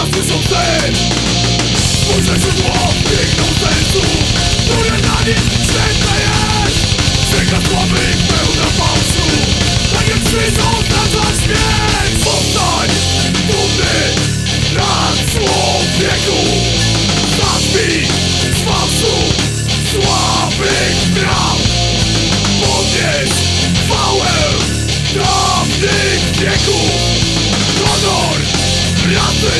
Na człowieka słyszą sen Spójrz źródło piękną sensu Które na nim święte jest! Księga sławy pełna fałszu Tak jak krzyż oznacza śmierć! Powstań, dumny nad człowieku! Zabij z fałszu słabych praw! Podnieś chwałę dawnych wieków gwiazdy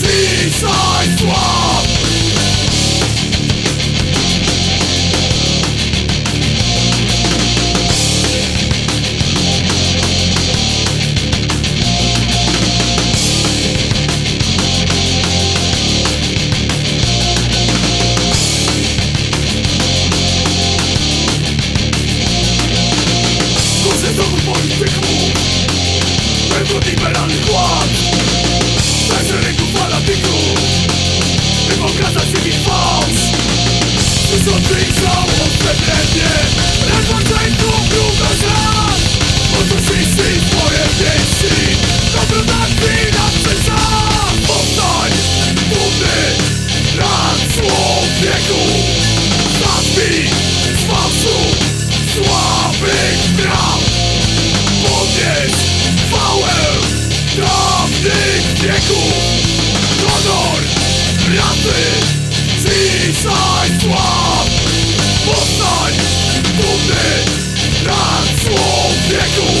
Seaside Swap Polityków Według liberalnych władz Bez szeregu fanatyków. By pokazać im ich fałsz. Przyrządzy ich żałosne brednie Rekordzejców równość lat Odnosiliście swoje wieści. Dobro na krwi na nad człowieku. Z fałszu słabych wieków Honor rasy dzisiaj sław Powstań dumny nad człowieku.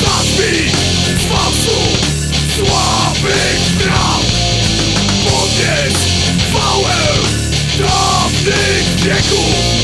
Zabij z słabych praw. Podnieś chwałę dawnych wieków